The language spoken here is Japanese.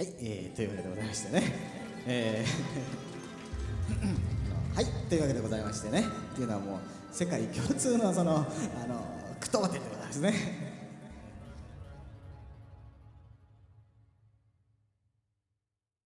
はい、えー、というわけでございましてね、えー はいというわけでございましてね。っていうのはもう世界共通のそのあの句読点でございますね。